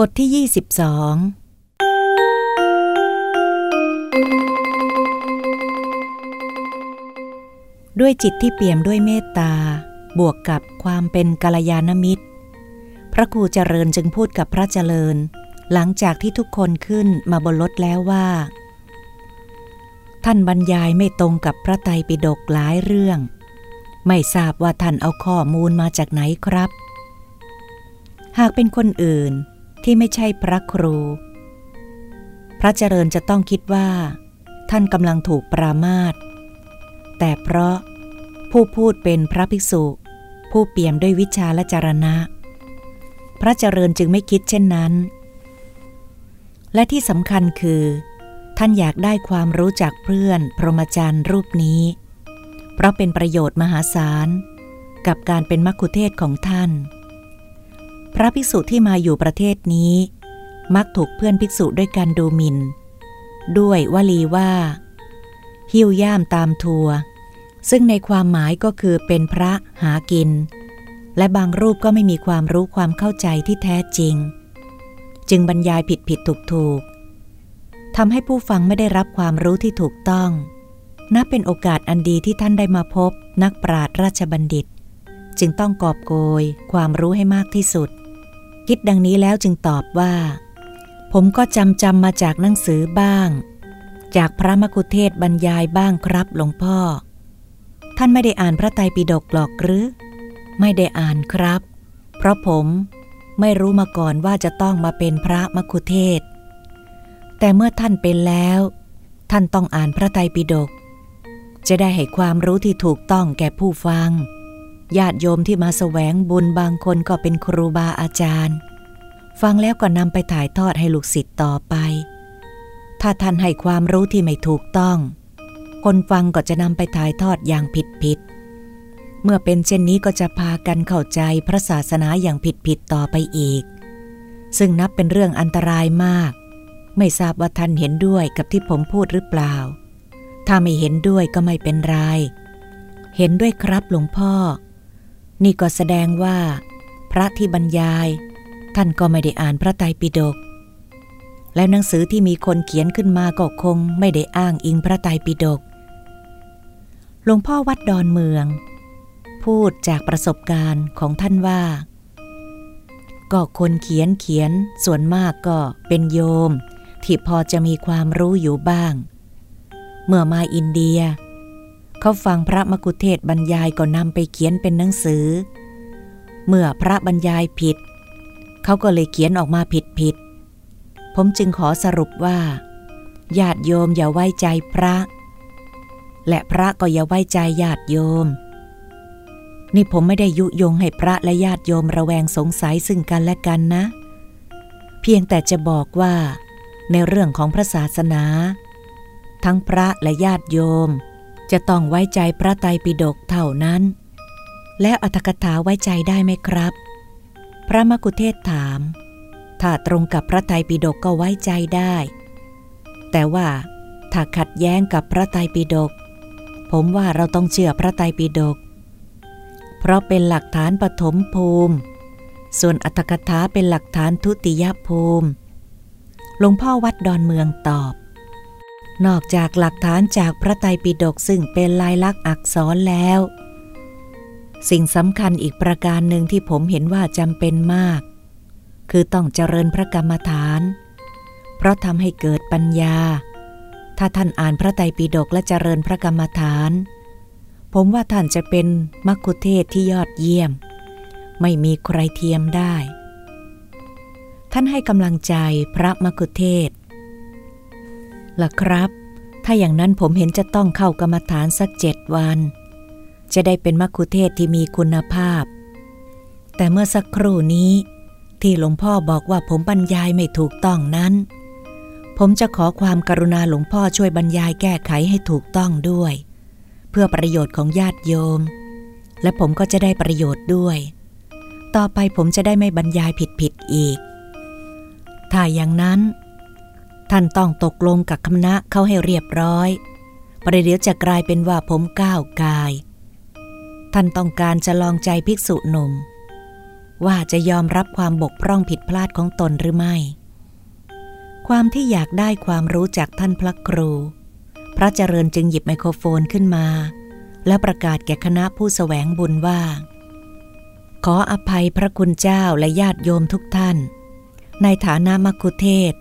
บทที่ 22 ด้วยจิตที่เปี่ยมด้วยเมตตา บวกกับความเป็นกัลยาณมิตร พระครูเจริญจึงพูดกับพระเจริญ หลังจากที่ทุกคนขึ้นมาบนรถแล้วว่า ท่านบรรยายไม่ตรงกับพระไตรปิฎกหลายเรื่อง ไม่ทราบว่าท่านเอาข้อมูลมาจากไหนครับ หากเป็นคนอื่น ที่ไม่ใช่พระครู พระเจริญจะต้องคิดว่า ท่านกำลังถูกปรามาสแต่เพราะผู้พูดเป็นพระภิกษุ ผู้เปี่ยมด้วยวิชาและจารณะ พระเจริญจึงไม่คิดเช่นนั้น และที่สำคัญคือ ท่านอยากได้ความรู้จากเพื่อนพรหมจรรย์รูปนี้ เพราะเป็นประโยชน์มหาศาลกับการเป็นมัคคุเทศของท่าน พระภิกษุที่มาอยู่ประเทศนี้ มักถูกเพื่อนภิกษุด้วยกันดูหมิน่น ด้วยวลีว่า หิวย่ามตามทัว ซึ่งในความหมายก็คือเป็นพระหากิน และบางรูปก็ไม่มีความรู้ความเข้าใจที่แท้จริง จึงบรรยายผิดผิดถูกถูกทำให้ผู้ฟังไม่ได้รับความรู้ที่ถูกต้อง นับเป็นโอกาสอันดีที่ท่านได้มาพบนักปราชญ์ราชบัณฑิต จึงต้องกอบโกยความรู้ให้มากที่สุด คิดดังนี้แล้วจึงตอบว่า ผมก็จำจำมาจากหนังสือบ้าง จากพระมกุเทศบรรยายบ้างครับหลวงพ่อ ท่านไม่ได้อ่านพระไตรปิฎกหรอกหรือ ไม่ได้อ่านครับ เพราะผมไม่รู้มาก่อนว่าจะต้องมาเป็นพระมกุเทศ แต่เมื่อท่านเป็นแล้ว ท่านต้องอ่านพระไตรปิฎกจะได้ให้ความรู้ที่ถูกต้องแก่ผู้ฟัง ญาติโยมที่มาแสวงบุญบางคนก็เป็นครูบาอาจารย์ ฟังแล้วก็นำไปถ่ายทอดให้ลูกศิษย์ต่อไป ถ้าท่านให้ความรู้ที่ไม่ถูกต้อง คนฟังก็จะนำไปถ่ายทอดอย่างผิดผิด เมื่อเป็นเช่นนี้ก็จะพากันเข้าใจพระศาสนาอย่างผิดผิดต่อไปอีก ซึ่งนับเป็นเรื่องอันตรายมาก ไม่ทราบว่าท่านเห็นด้วยกับที่ผมพูดหรือเปล่า ถ้าไม่เห็นด้วยก็ไม่เป็นไรเห็นด้วยครับหลวงพ่อ นี่ก็แสดงว่า พระที่บรรยาย ท่านก็ไม่ได้อ่านพระไตรปิฎกและหนังสือที่มีคนเขียนขึ้นมาก็คงไม่ได้อ้างอิงพระไตรปิฎกหลวงพ่อวัดดอนเมือง พูดจากประสบการณ์ของท่านว่า ก็คนเขียนเขียนส่วนมากก็เป็นโยม ที่พอจะมีความรู้อยู่บ้าง เมื่อมาอินเดีย เขาฟังพระมกุเทศบรรยายก็นำไปเขียนเป็นหนังสือ เมื่อพระบรรยายผิด เขาก็เลยเขียนออกมาผิดผิด ผมจึงขอสรุปว่า ญาติโยมอย่าไว้ใจพระ และพระก็อย่าไว้ใจญาติโยม นี่ผมไม่ได้ยุยงให้พระและญาติโยมระแวงสงสัยซึ่งกันและกันนะ เพียงแต่จะบอกว่า ในเรื่องของพระศาสนา ทั้งพระและญาติโยม จะต้องไว้ใจพระไตรปิฎกเท่านั้น แล้วอัตถกถาไว้ใจได้ไหมครับ พระมกุเทศถาม ถ้าตรงกับพระไตรปิฎกก็ไว้ใจได้ แต่ว่าถ้าขัดแย้งกับพระไตรปิฎกผมว่าเราต้องเชื่อพระไตรปิฎกเพราะเป็นหลักฐานปฐมภูมิ ส่วนอัตถกถาเป็นหลักฐานทุติยภูมิหลวงพ่อวัดดอนเมืองตอบ นอกจากหลักฐานจากพระไตรปิฎกซึ่งเป็นลายลักษณ์อักษรแล้ว สิ่งสำคัญอีกประการหนึ่งที่ผมเห็นว่าจำเป็นมาก คือต้องเจริญพระกรรมฐาน เพราะทำให้เกิดปัญญา ถ้าท่านอ่านพระไตรปิฎกและเจริญพระกรรมฐาน ผมว่าท่านจะเป็นมัคคุเทศที่ยอดเยี่ยม ไม่มีใครเทียมได้ ท่านให้กำลังใจพระมคุเทศ ล่ะครับ ถ้าอย่างนั้นผมเห็นจะต้องเข้ากรรมฐานสักเจ็ดวัน จะได้เป็นมัคคุเทศที่มีคุณภาพ แต่เมื่อสักครู่นี้ ที่หลวงพ่อบอกว่าผมบรรยายไม่ถูกต้องนั้น ผมจะขอความกรุณาหลวงพ่อช่วยบรรยายแก้ไขให้ถูกต้องด้วย เพื่อประโยชน์ของญาติโยม และผมก็จะได้ประโยชน์ด้วย ต่อไปผมจะได้ไม่บรรยายผิดๆอีก ถ้าอย่างนั้น ท่านต้องตกลงกับคณะเขาให้เรียบร้อยประเดี๋ยวจะกลายเป็นว่าผมก้าวกาย ท่านต้องการจะลองใจภิกษุหนุ่ม ว่าจะยอมรับความบกพร่องผิดพลาดของตนหรือไม่ ความที่อยากได้ความรู้จากท่านพระครู พระเจริญจึงหยิบไมโครโฟนขึ้นมา แล้วประกาศแก่คณะผู้สแสวงบุญว่า ขออภัยพระคุณเจ้าและญาติโยมทุกท่าน ในฐานะมักคุเทศ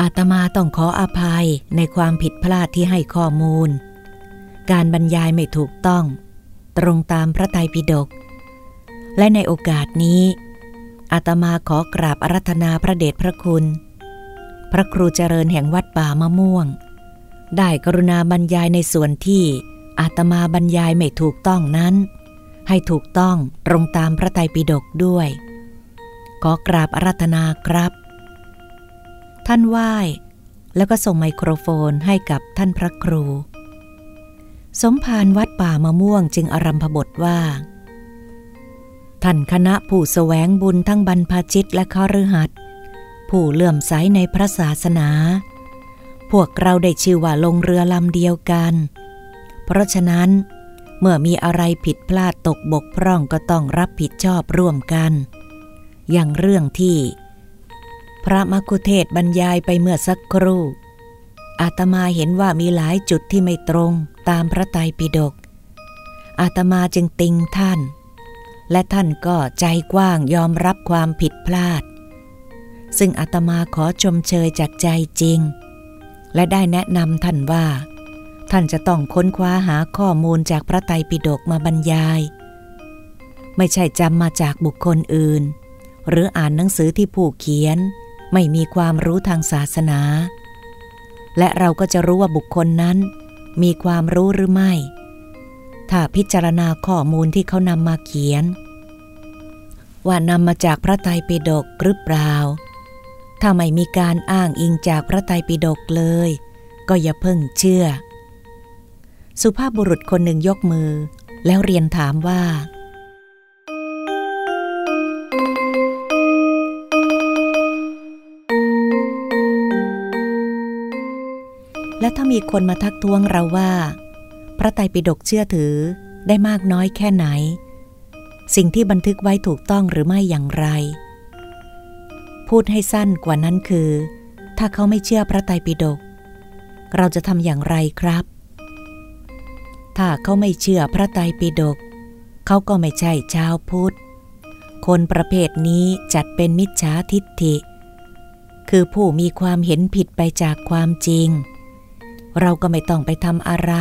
อาตมาต้องขออภัยในความผิดพลาดที่ให้ข้อมูล การบรรยายไม่ถูกต้อง ตรงตามพระไตรปิฎกและในโอกาสนี้ อาตมาขอกราบอารัธนาพระเดชพระคุณ พระครูเจริญแห่งวัดป่ามะม่วง ได้กรุณาบรรยายในส่วนที่อาตมาบรรยายไม่ถูกต้องนั้น ให้ถูกต้องตรงตามพระไตรปิฎกด้วย ขอกราบอารัธนาครับ ท่านไหว้แล้วก็ส่งไมโครโฟนให้กับท่านพระครู สมภารวัดป่ามะม่วงจึงอารัมพบทว่า ท่านคณะผู้สแสวงบุญทั้งบรรพชิตและคฤหัสผู้เลื่อมใสในพระศาสนา พวกเราได้ชื่อว่าลงเรือลำเดียวกัน เพราะฉะนั้น เมื่อมีอะไรผิดพลาดตกบกพร่องก็ต้องรับผิดชอบร่วมกัน อย่างเรื่องที่ พระมกุเทศบรรยายไปเมื่อสักครู่ อาตมาเห็นว่ามีหลายจุดที่ไม่ตรงตามพระไตรปิฎก อาตมาจึงติงท่าน และท่านก็ใจกว้างยอมรับความผิดพลาด ซึ่งอาตมาขอชมเชยจากใจจริง และได้แนะนำท่านว่า ท่านจะต้องค้นคว้าหาข้อมูลจากพระไตรปิฎกมาบรรยาย ไม่ใช่จำมาจากบุคคลอื่น หรืออ่านหนังสือที่ผู้เขียน ไม่มีความรู้ทางศาสนา และเราก็จะรู้ว่าบุคคลนั้น มีความรู้หรือไม่ ถ้าพิจารณาข้อมูลที่เขานำมาเขียน ว่านำมาจากพระไตรปิฎกหรือเปล่า ถ้าไม่มีการอ้างอิงจากพระไตรปิฎกเลย ก็อย่าเพิ่งเชื่อ สุภาพบุรุษคนหนึ่งยกมือ แล้วเรียนถามว่า และถ้ามีคนมาทักท้วงเราว่า พระไตรปิฎกเชื่อถือได้มากน้อยแค่ไหน สิ่งที่บันทึกไว้ถูกต้องหรือไม่อย่างไร พูดให้สั้นกว่านั้นคือ ถ้าเขาไม่เชื่อพระไตรปิฎกเราจะทำอย่างไรครับ ถ้าเขาไม่เชื่อพระไตรปิฎกเขาก็ไม่ใช่ชาวพุทธ คนประเภทนี้จัดเป็นมิจฉาทิฏฐิ คือผู้มีความเห็นผิดไปจากความจริง เราก็ไม่ต้องไปทำอะไร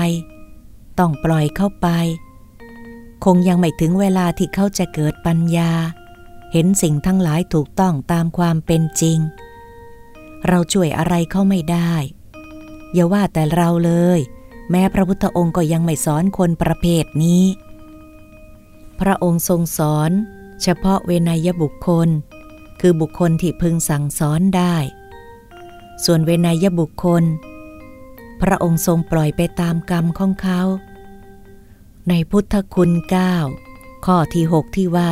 ต้องปล่อยเข้าไป คงยังไม่ถึงเวลาที่เขาจะเกิดปัญญา เห็นสิ่งทั้งหลายถูกต้องตามความเป็นจริง เราช่วยอะไรเขาไม่ได้ อย่าว่าแต่เราเลย แม้พระพุทธองค์ก็ยังไม่สอนคนประเภทนี้ พระองค์ทรงสอน เฉพาะเวนยบุคคล คือบุคคลที่พึงสั่งสอนได้ ส่วนเวนยบุคคล พระองค์ทรงปล่อยไปตามกรรมของเขา ในพุทธคุณเก้าข้อที่หกที่ว่า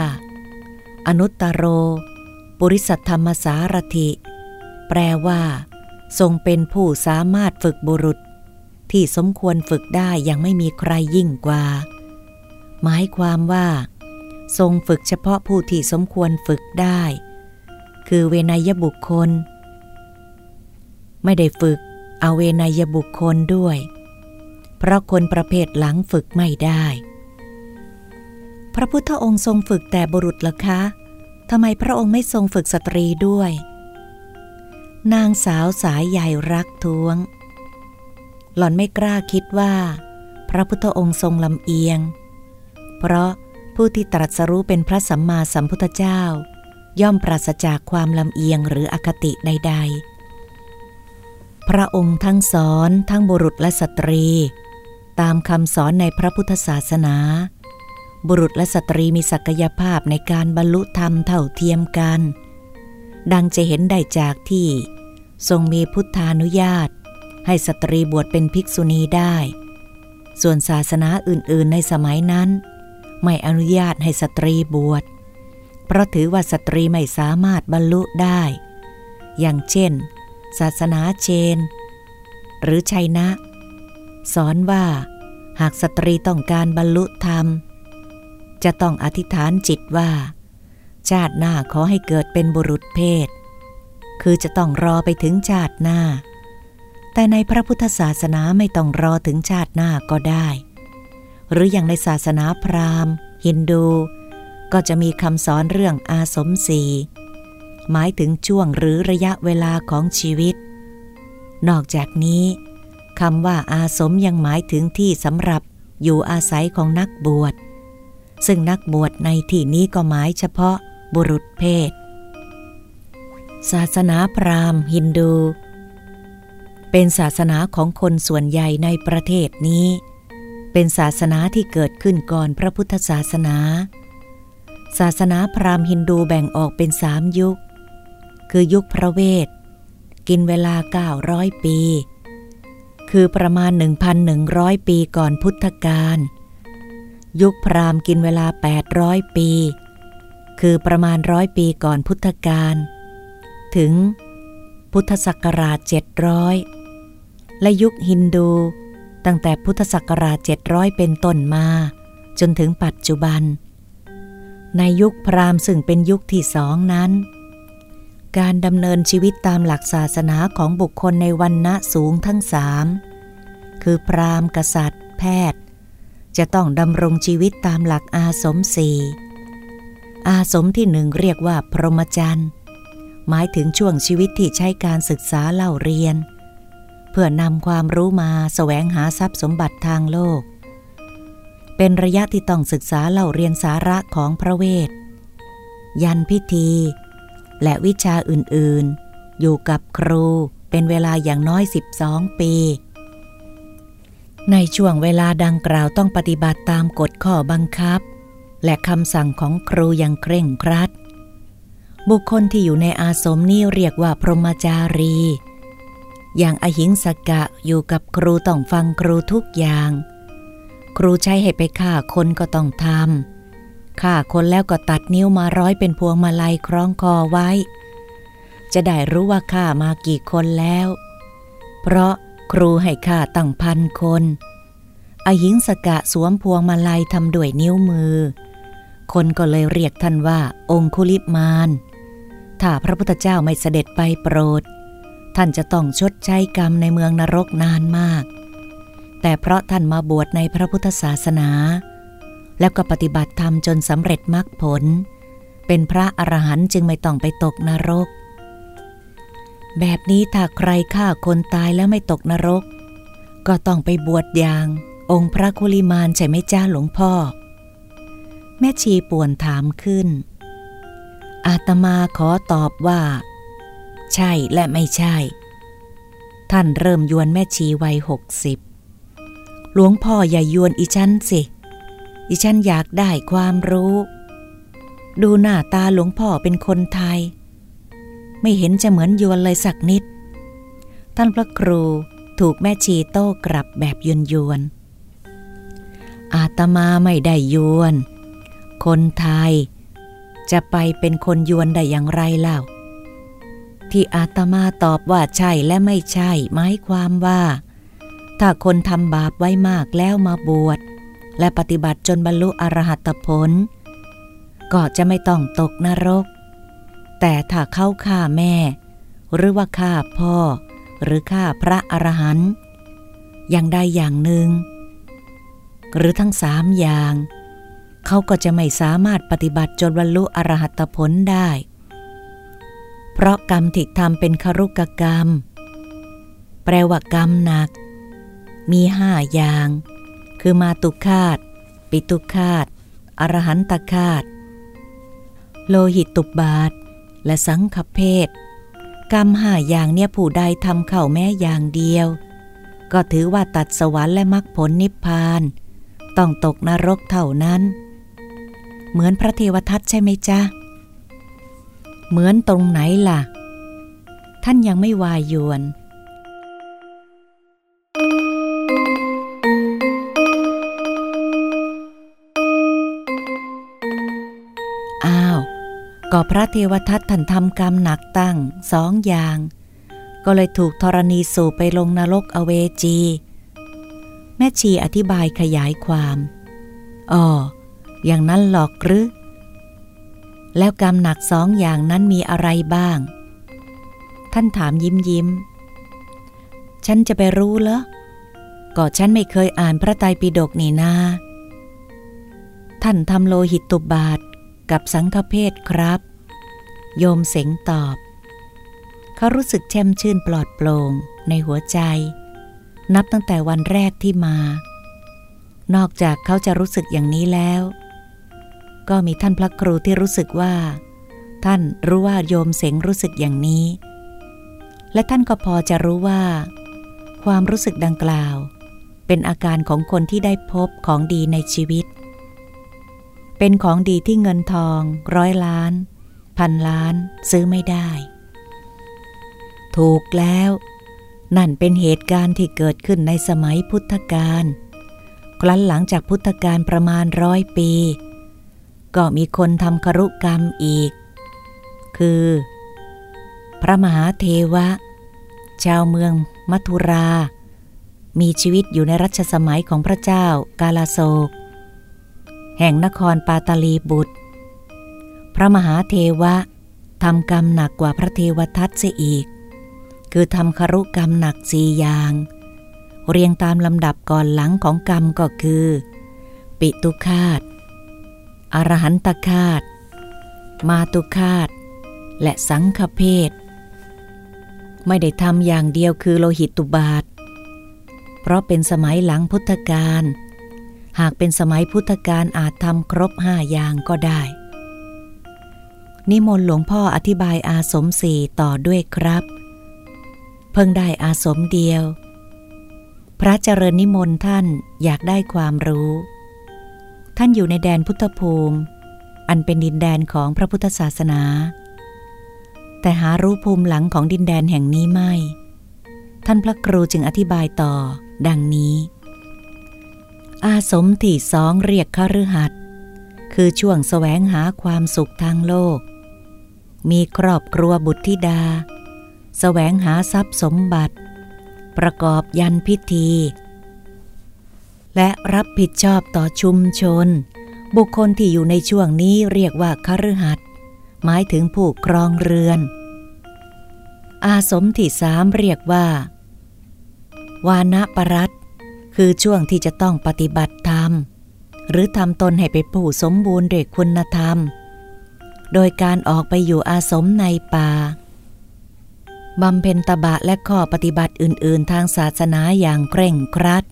อนุตตโร ปุริสัทธรรมสารถิ แปลว่า ทรงเป็นผู้สามารถฝึกบุรุษ ที่สมควรฝึกได้ยังไม่มีใครยิ่งกว่า หมายความว่า ทรงฝึกเฉพาะผู้ที่สมควรฝึกได้ คือเวนยบุคคล ไม่ได้ฝึก อาเวนยบุคคลด้วย เพราะคนประเภทหลังฝึกไม่ได้ พระพุทธองค์ทรงฝึกแต่บุรุษหรอคะทำไมพระองค์ไม่ทรงฝึกสตรีด้วย นางสาวสายใหญ่รักท้วง หล่อนไม่กล้าคิดว่า พระพุทธองค์ทรงลำเอียง เพราะผู้ที่ตรัสรู้เป็นพระสัมมาสัมพุทธเจ้า ย่อมปราศจากความลำเอียงหรืออคติใด ๆ พระองค์ทั้งสอนทั้งบุรุษและสตรี ตามคำสอนในพระพุทธศาสนา บุรุษและสตรีมีศักยภาพในการบรรลุธรรมเท่าเทียมกัน ดังจะเห็นได้จากที่ ทรงมีพุทธานุญาต ให้สตรีบวชเป็นภิกษุณีได้ ส่วนศาสนาอื่นๆในสมัยนั้น ไม่อนุญาตให้สตรีบวช เพราะถือว่าสตรีไม่สามารถบรรลุได้ อย่างเช่น ศาสนาเชน หรือชัยนะ สอนว่าหากสตรีต้องการบรรลุธรรม จะต้องอธิษฐานจิตว่า ชาติหน้าขอให้เกิดเป็นบุรุษเพศ คือจะต้องรอไปถึงชาติหน้า แต่ในพระพุทธศาสนาไม่ต้องรอถึงชาติหน้าก็ได้ หรืออย่างในศาสนาพราหมณ์ ฮินดู ก็จะมีคำสอนเรื่องอาสมสี หมายถึงช่วงหรือระยะเวลาของชีวิต นอกจากนี้คำว่าอาสมยังหมายถึงที่สำหรับอยู่อาศัยของนักบวช ซึ่งนักบวชในที่นี้ก็หมายเฉพาะบุรุษเพศ ศาสนาพราหมณ์ฮินดู เป็นศาสนาของคนส่วนใหญ่ในประเทศนี้ เป็นศาสนาที่เกิดขึ้นก่อนพระพุทธศาสนา ศาสนาพราหมณ์ฮินดูแบ่งออกเป็นสามยุค คือยุคพระเวท กินเวลา 900 ปี คือประมาณ 1,100 ปีก่อนพุทธกาลยุคพราหมณ์กินเวลา 800 ปี คือประมาณร้อยปีก่อนพุทธกาลถึงพุทธศักราช 700 และยุคฮินดูตั้งแต่พุทธศักราช 700 เป็นต้นมา จนถึงปัจจุบัน ในยุคพราหมณ์ซึ่งเป็นยุคที่สองนั้น การดำเนินชีวิตตามหลักศาสนาของบุคคลในวันณะสูงทั้งสามคือพราหมณ์กษัตริย์ แพทย์ จะต้องดำรงชีวิตตามหลักอาสมสี่อาสมที่หนึ่งเรียกว่าพรหมจรรย์ หมายถึงช่วงชีวิตที่ใช้การศึกษาเล่าเรียน เพื่อนำความรู้มาสแสวงหาทรัพย์สมบัติทางโลก เป็นระยะที่ต้องศึกษาเล่าเรียนสาระของพระเวท ยันพิธี และวิชาอื่นๆ อยู่กับครูเป็นเวลาอย่างน้อย 12 ปี ในช่วงเวลาดังกล่าวต้องปฏิบัติตามกฎข้อบังคับ และคำสั่งของครูอย่างเคร่งครัด บุคคลที่อยู่ในอาสมนี้เรียกว่าพรหมจารี อย่างอหิงสกะอยู่กับครูต้องฟังครูทุกอย่าง ครูใช้ให้ไปฆ่าคนก็ต้องทำ ฆ่าคนแล้วก็ตัดนิ้วมาร้อยเป็นพวงมาลัยคล้องคอไว้ จะได้รู้ว่าฆ่ามากี่คนแล้ว เพราะครูให้ข้าตั้งพันคนอหิงสกะสวมพวงมาลัยทำด้วยนิ้วมือ คนก็เลยเรียกท่านว่าองคุลิมาน ถ้าพระพุทธเจ้าไม่เสด็จไปโปรด ท่านจะต้องชดใช้กรรมในเมืองนรกนานมาก แต่เพราะท่านมาบวชในพระพุทธศาสนา แล้วก็ปฏิบัติธรรมจนสำเร็จมรรคผล เป็นพระอรหันต์จึงไม่ต้องไปตกนรก แบบนี้ถ้าใครฆ่าคนตายแล้วไม่ตกนรก ก็ต้องไปบวชอย่าง องค์พระคุลิมานใช่ไหมจ้าหลวงพ่อ แม่ชีป่วนถามขึ้น อาตมาขอตอบว่า ใช่และไม่ใช่ ท่านเริ่มยวนแม่ชีวัยหกสิบหลวงพ่ออย่ายวนอีฉันสิ อีฉันอยากได้ความรู้ ดูหน้าตาหลวงพ่อเป็นคนไทย ไม่เห็นจะเหมือนยวนเลยสักนิด ท่านพระครูถูกแม่ชีโต้กลับแบบยวนยวนอาตมาไม่ได้ยวน คนไทย จะไปเป็นคนยวนได้อย่างไรเล่า ที่อาตมาตอบว่าใช่และไม่ใช่หมายความว่า ถ้าคนทำบาปไว้มากแล้วมาบวช และปฏิบัติจนบรรลุอรหัตผล ก็จะไม่ต้องตกนรก แต่ถ้าเข้าฆ่าแม่ หรือว่าฆ่าพ่อ หรือฆ่าพระอรหันต์อย่างใดอย่างหนึ่ง หรือทั้งสามอย่าง เขาก็จะไม่สามารถปฏิบัติจนบรรลุอรหัตผลได้ เพราะกรรมที่ทำเป็นครุกกรรม แปลว่ากรรมหนัก มีห้าอย่าง คือมาตุคาต ปิตุคาต อรหันตคาต โลหิตตุบบาท และสังฆเพศ กรรมห้าอย่างเนี่ยผู้ใดทำเข่าแม้อย่างเดียว ก็ถือว่าตัดสวรรค์และมรรคผลนิพพาน ต้องตกนรกเท่านั้น เหมือนพระเทวทัตใช่ไหมจ๊ะ เหมือนตรงไหนล่ะ ท่านยังไม่วายยวน ก็พระเทวทัตท่านทำกรรมหนักตั้งสองอย่าง ก็เลยถูกธรณีสูบไปลงนรกอเวจี แม่ชีอธิบายขยายความอ๋ออย่างนั้นหรอกหรือ แล้วกรรมหนักสองอย่างนั้นมีอะไรบ้าง ท่านถามยิ้มยิ้ม ฉันจะไปรู้เหรอก็ฉันไม่เคยอ่านพระไตรปิฎกนี่นา ท่านทำโลหิตตุบาท กับสังฆเพศครับ โยมเสงตอบ เขารู้สึกแช่มชื่นปลอดโปร่งในหัวใจ นับตั้งแต่วันแรกที่มา นอกจากเขาจะรู้สึกอย่างนี้แล้ว ก็มีท่านพระครูที่รู้สึกว่า ท่านรู้ว่าโยมเสงรู้สึกอย่างนี้ และท่านก็พอจะรู้ว่า ความรู้สึกดังกล่าว เป็นอาการของคนที่ได้พบของดีในชีวิตเเป็นของดีที่เงินทอง ร้อยล้าน พันล้าน ซื้อไม่ได้ ถูกแล้ว นั่นเป็นเหตุการณ์ที่เกิดขึ้นในสมัยพุทธกาลครั้นหลังจากพุทธกาลประมาณร้อยปี ก็มีคนทำครุกรรมอีก คือ พระมหาเทวะ ชาวเมืองมัทุรา มีชีวิตอยู่ในรัชสมัยของพระเจ้ากาลาโศก แห่งนครปาตาลีบุตร พระมหาเทวะทำกรรมหนักกว่าพระเทวทัตเสียอีก คือทำครุกรรมหนักสี่อย่าง เรียงตามลำดับก่อนหลังของกรรมก็คือ ปิตุคาตอรหันตคาตมาตุคาตและสังฆเพศไม่ได้ทำอย่างเดียวคือโลหิตตุบาท เพราะเป็นสมัยหลังพุทธกาล หากเป็นสมัยพุทธกาลอาจทำครบห้าอย่างก็ได้ นิมนต์หลวงพ่ออธิบายอาสมสี่ต่อด้วยครับ เพิ่งได้อาสมเดียว พระเจริญนิมนต์ท่านอยากได้ความรู้ ท่านอยู่ในแดนพุทธภูมิ อันเป็นดินแดนของพระพุทธศาสนา แต่หารู้ภูมิหลังของดินแดนแห่งนี้ไม่ ท่านพระครูจึงอธิบายต่อ ดังนี้ อาสมที่สองเรียกคฤหัสถ์คือช่วงแสวงหาความสุขทางโลก มีครอบครัวบุตรธิดา แสวงหาทรัพย์สมบัติ ประกอบยันพิธี และรับผิดชอบต่อชุมชน บุคคลที่อยู่ในช่วงนี้เรียกว่าคฤหัสถ์หมายถึงผู้ครองเรือน อาสมที่สามเรียกว่า วานะปรัต คือช่วงที่จะต้องปฏิบัติธรรม หรือทำตนให้เป็นผู้สมบูรณ์ด้วยคุณธรรม โดยการออกไปอยู่อาสมในป่าบำเพ็ญตบะและข้อปฏิบัติอื่น ๆ ทางศาสนาอย่างเคร่งครัด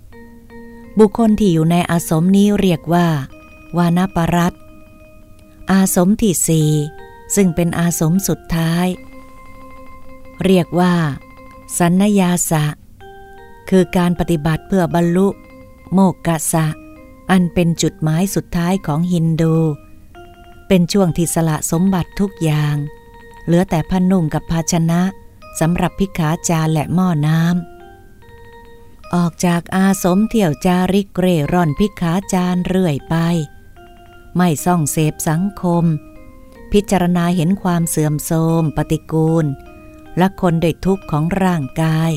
บุคคลที่อยู่ในอาสมนี้เรียกว่า วานปรัตอาสมที่สี่ซึ่งเป็นอาสมสุดท้าย เรียกว่า สันนยาสะ คือการปฏิบัติเพื่อบรรลุ โมกกะสะ อันเป็นจุดหมายสุดท้ายของฮินดู เป็นช่วงที่สละสมบัติทุกอย่าง เหลือแต่พนุ่มกับภาชนะสำหรับพิขาจารและหม้อน้ำ ออกจากอาสมเที่ยวจาริกเร่ร่อนพิขาจารเรื่อยไป ไม่ส่องเสพสังคม พิจารณาเห็นความเสื่อมโทรมปฏิกูล และคนโดยทุกข์ของร่างกาย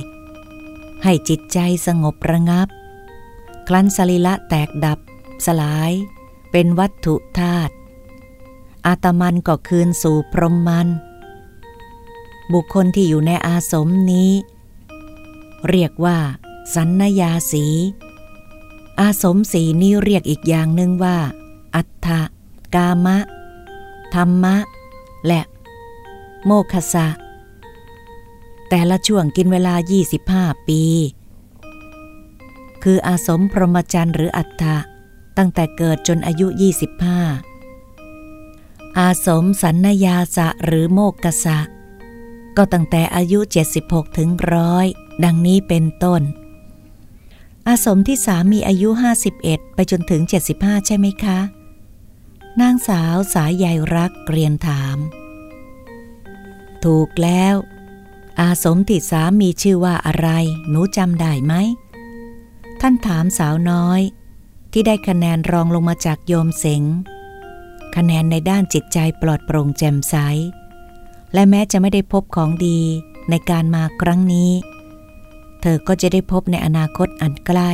ให้จิตใจสงบระงับ คลั้นสลิละแตกดับ สลาย เป็นวัตถุธาตุอาตมันก็คืนสู่พรหมมัน บุคคลที่อยู่ในอาสมนี้ เรียกว่า สันนยาสี อาสมสีนี้เรียกอีกอย่างหนึ่งว่า อัฏฐกามะ ธรรมะ และ โมคสะ แต่ละช่วงกินเวลา 25 ปี คืออาสมพรหมจรรย์หรืออัฏฐะตั้งแต่เกิดจนอายุ 25 อาสมสันนยาสะหรือโมกกสะก็ตั้งแต่อายุ 76 ถึงร้อยดังนี้เป็นต้น อาสมที่สามีอายุ 51 ไปจนถึง 75 ใช่ไหมคะ นางสาวสายใยรักเรียนถาม ถูกแล้ว อาสมติสามีชื่อว่าอะไร หนูจำได้ไหม ท่านถามสาวน้อย ที่ได้คะแนนรองลงมาจากโยมเสงคะแนนในด้านจิตใจปลอดโปร่งแจ่มใส และแม้จะไม่ได้พบของดีในการมาครั้งนี้ เธอก็จะได้พบในอนาคตอันใกล้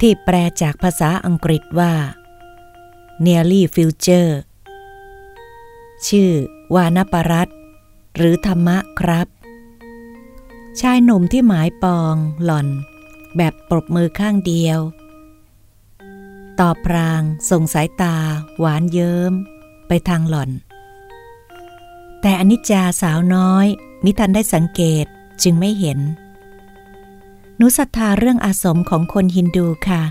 ที่แปลจากภาษาอังกฤษว่า nearly future ชื่อวานปรัต หรือธรรมะครับ ชายหนุ่มที่หมายปองหล่อน แบบปรบมือข้างเดียว ต่อพรางส่งสายตา หวานเยิ้ม ไปทางหล่อน แต่อนิจจาสาวน้อย มิทันได้สังเกตจึงไม่เห็น หนูศรัทธาเรื่องอาสมของคนฮินดูค่ะ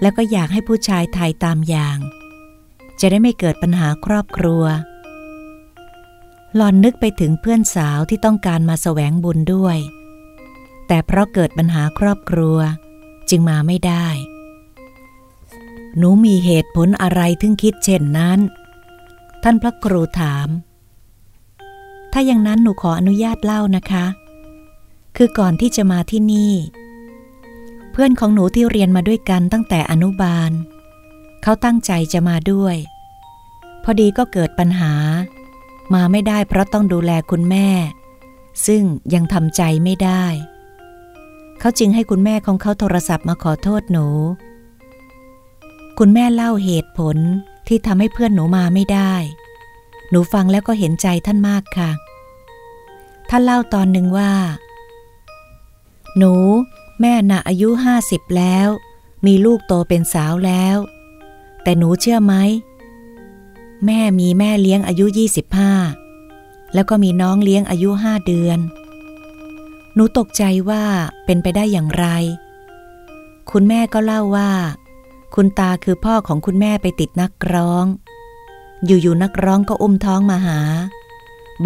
แล้วก็อยากให้ผู้ชายไทยตามอย่าง จะได้ไม่เกิดปัญหาครอบครัว หลอนนึกไปถึงเพื่อนสาวที่ต้องการมาแสวงบุญด้วย แต่เพราะเกิดปัญหาครอบครัวจึงมาไม่ได้ หนูมีเหตุผลอะไรถึงคิดเช่นนั้น ท่านพระครูถาม ถ้าอย่างนั้นหนูขออนุญาตเล่านะคะ คือก่อนที่จะมาที่นี่ เพื่อนของหนูที่เรียนมาด้วยกันตั้งแต่อนุบาล เขาตั้งใจจะมาด้วย พอดีก็เกิดปัญหา มาไม่ได้เพราะต้องดูแลคุณแม่ ซึ่งยังทำใจไม่ได้ เขาจึงให้คุณแม่ของเขาโทรศัพท์มาขอโทษหนู คุณแม่เล่าเหตุผลที่ทำให้เพื่อนหนูมาไม่ได้ หนูฟังแล้วก็เห็นใจท่านมากค่ะ ท่านเล่าตอนหนึ่งว่า หนูแม่น่ะอายุห้าสิบแล้ว มีลูกโตเป็นสาวแล้ว แต่หนูเชื่อไหม แม่มีแม่เลี้ยงอายุ 25 แล้วก็มีน้องเลี้ยงอายุห้าเดือน หนูตกใจว่าเป็นไปได้อย่างไร คุณแม่ก็เล่าว่า คุณตาคือพ่อของคุณแม่ไปติดนักร้อง อยู่ๆนักร้องก็อุ้มท้องมาหา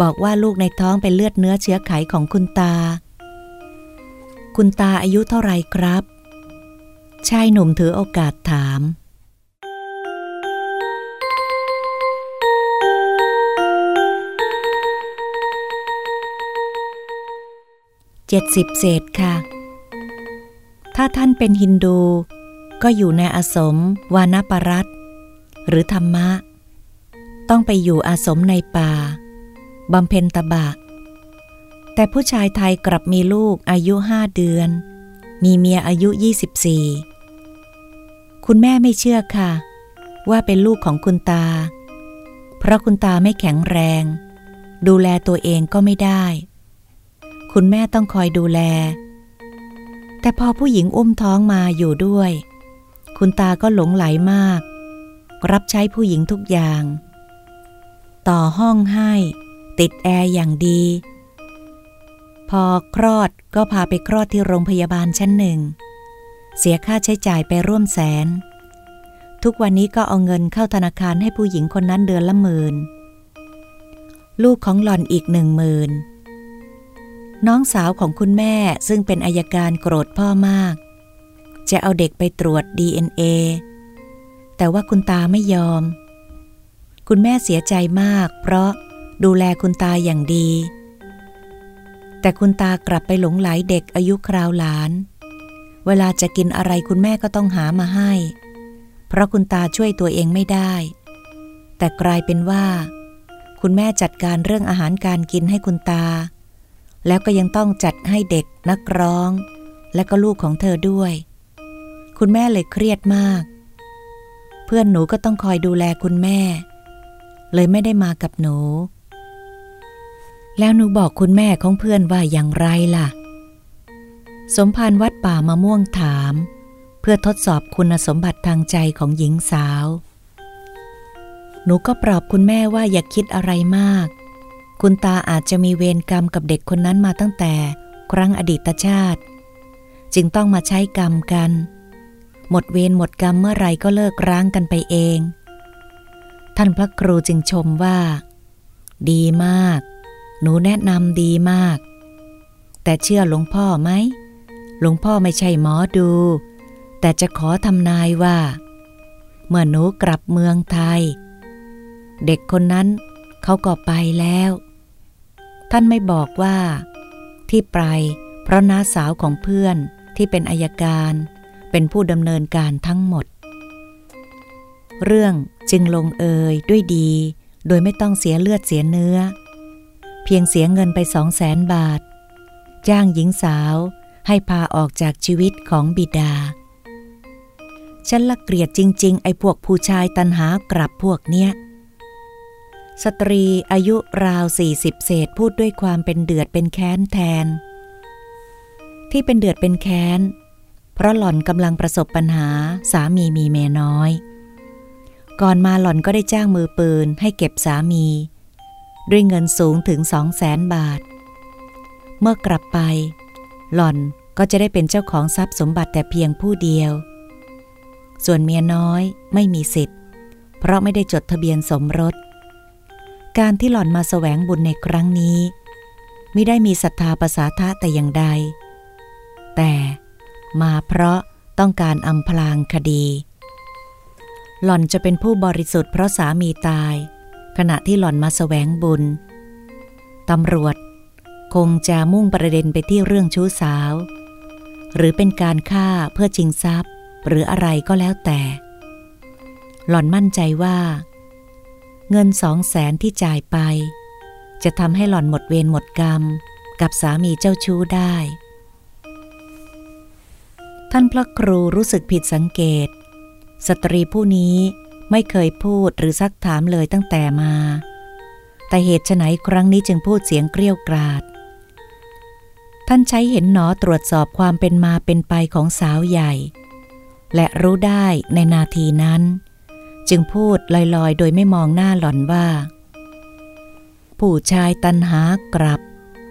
บอกว่าลูกในท้องเป็นเลือดเนื้อเชื้อไขของคุณตา คุณตาอายุเท่าไรครับ ชายหนุ่มถือโอกาสถาม เจ็ดสิบเศษค่ะ ถ้าท่านเป็นฮินดู ก็อยู่ในอาสมวานปรัตหรือธรรมะ ต้องไปอยู่อาสมในป่าบำเพ็ญตบะ แต่ผู้ชายไทยกลับมีลูกอายุห้าเดือน มีเมียอายุ 24 คุณแม่ไม่เชื่อค่ะ ว่าเป็นลูกของคุณตา เพราะคุณตาไม่แข็งแรง ดูแลตัวเองก็ไม่ได้ คุณแม่ต้องคอยดูแล แต่พอผู้หญิงอุ้มท้องมาอยู่ด้วย คุณตาก็หลงไหลมาก รับใช้ผู้หญิงทุกอย่าง ต่อห้องให้ ติดแอร์อย่างดี พอคลอดก็พาไปคลอดที่โรงพยาบาลชั้นหนึ่ง เสียค่าใช้จ่ายไปร่วมแสน ทุกวันนี้ก็เอาเงินเข้าธนาคารให้ผู้หญิงคนนั้นเดือนละหมื่นลูกของหล่อนอีกหนึ่งหมื่น น้องสาวของคุณแม่ซึ่งเป็นอายการโกรธพ่อมาก จะเอาเด็กไปตรวจ DNA แต่ว่าคุณตาไม่ยอม คุณแม่เสียใจมาก เพราะดูแลคุณตาอย่างดี แต่คุณตากลับไปหลงไหลเด็กอายุคราวหลาน เวลาจะกินอะไรคุณแม่ก็ต้องหามาให้ เพราะคุณตาช่วยตัวเองไม่ได้ แต่กลายเป็นว่า คุณแม่จัดการเรื่องอาหารการกินให้คุณตา แล้วก็ยังต้องจัดให้เด็กนักร้อง และก็ลูกของเธอด้วย คุณแม่เลยเครียดมาก เพื่อนหนูก็ต้องคอยดูแลคุณแม่ เลยไม่ได้มากับหนู แล้วหนูบอกคุณแม่ของเพื่อนว่าอย่างไรล่ะ สมภารวัดป่ามะม่วงถาม เพื่อทดสอบคุณสมบัติทางใจของหญิงสาว หนูก็ปลอบคุณแม่ว่าอย่าคิดอะไรมาก คุณตาอาจจะมีเวรกรรมกับเด็กคนนั้นมาตั้งแต่ครั้งอดีตชาติ จึงต้องมาใช้กรรมกัน หมดเวรหมดกรรมเมื่อไรก็เลิกร้างกันไปเอง ท่านพระครูจึงชมว่า ดีมาก หนูแนะนำดีมาก แต่เชื่อหลวงพ่อไหมหลวงพ่อไม่ใช่หมอดู แต่จะขอทำนายว่า เมื่อหนูกลับเมืองไทย เด็กคนนั้นเขาก็ไปแล้ว ท่านไม่บอกว่า ที่ไป เพราะน้าสาวของเพื่อนที่เป็นอายการ เป็นผู้ดำเนินการทั้งหมด เรื่องจึงลงเอยด้วยดี โดยไม่ต้องเสียเลือดเสียเนื้อ เพียงเสียเงินไปสองแสนบาท จ้างหญิงสาวให้พาออกจากชีวิตของบิดา ฉันละเกลียดจริง ๆ ไอ้พวกผู้ชายตันหากลับพวกเนี้ย สตรีอายุราวสี่สิบเศษพูดด้วยความเป็นเดือดเป็นแค้นแทน ที่เป็นเดือดเป็นแค้น เพราะหล่อนกำลังประสบปัญหาสามีมีเมียน้อย ก่อนมาหล่อนก็ได้จ้างมือปืนให้เก็บสามี ด้วยเงินสูงถึงสองแสนบาท เมื่อกลับไป หล่อนก็จะได้เป็นเจ้าของทรัพย์สมบัติแต่เพียงผู้เดียว ส่วนเมียน้อยไม่มีสิทธิ์ เพราะไม่ได้จดทะเบียนสมรส การที่หล่อนมาแสวงบุญในครั้งนี้ไม่ได้มีศรัทธาประสาทะแต่อย่างใด แต่มาเพราะต้องการอำพลางคดี หล่อนจะเป็นผู้บริสุทธิ์เพราะสามีตาย ขณะที่หล่อนมาแสวงบุญตำรวจ คงจะมุ่งประเด็นไปที่เรื่องชู้สาว หรือเป็นการฆ่าเพื่อชิงทรัพย์ หรืออะไรก็แล้วแต่ หล่อนมั่นใจว่า เงินสองแสนที่จ่ายไป จะทำให้หล่อนหมดเวรหมดกรรม กับสามีเจ้าชู้ได้ ท่านพระครูรู้สึกผิดสังเกต สตรีผู้นี้ไม่เคยพูดหรือซักถามเลยตั้งแต่มา แต่เหตุไฉนครั้งนี้จึงพูดเสียงเกรี้ยวกราด ท่านใช้เห็นหนอตรวจสอบความเป็นมาเป็นไปของสาวใหญ่ และรู้ได้ในนาทีนั้น จึงพูดลอยๆ โดยไม่มองหน้าหล่อนว่า ผู้ชายตันหากลับ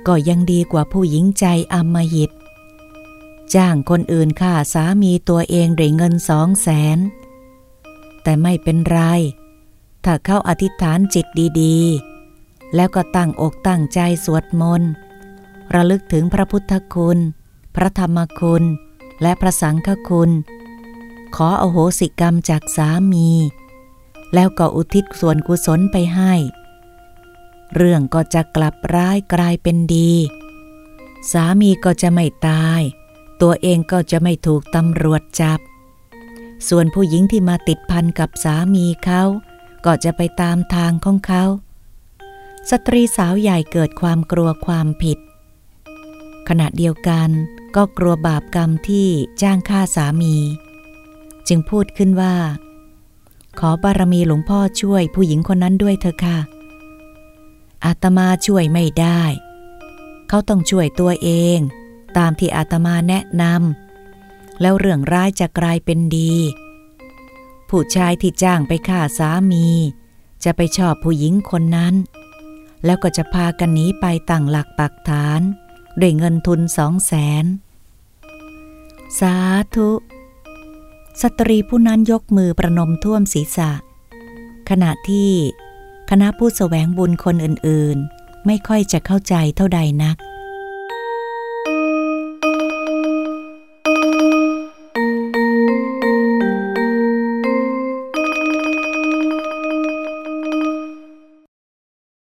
ก็ยังดีกว่าผู้หญิงใจอำมหิต จ้างคนอื่นฆ่าสามีตัวเองด้วยเงินสองแสน แต่ไม่เป็นไร ถ้าเข้าอธิษฐานจิตดีๆ แล้วก็ตั้งอกตั้งใจสวดมนต์ ระลึกถึงพระพุทธคุณ พระธรรมคุณ และพระสังฆคุณขออโหสิกรรมจากสามี แล้วก็อุทิศส่วนกุศลไปให้ เรื่องก็จะกลับร้ายกลายเป็นดี สามีก็จะไม่ตาย ตัวเองก็จะไม่ถูกตำรวจจับ ส่วนผู้หญิงที่มาติดพันกับสามีเขาก็จะไปตามทางของเขา สตรีสาวใหญ่เกิดความกลัวความผิด ขณะเดียวกันก็กลัวบาปกรรมที่จ้างฆ่าสามี จึงพูดขึ้นว่า ขอบารมีหลวงพ่อช่วยผู้หญิงคนนั้นด้วยเถอะค่ะ อาตมาช่วยไม่ได้ เขาต้องช่วยตัวเอง ตามที่อาตมาแนะนำแล้วเรื่องร้ายจะกลายเป็นดี ผู้ชายที่จ้างไปฆ่าสามี จะไปชอบผู้หญิงคนนั้น แล้วก็จะพากันหนีไปตั้งหลักปักฐาน ด้วยเงินทุนสองแสนสาธุ สตรีผู้นั้นยกมือประนมท่วมศีรษะ ขณะที่คณะผู้สแสวงบุญคนอื่นๆ ไม่ค่อยจะเข้าใจเท่าใดนัก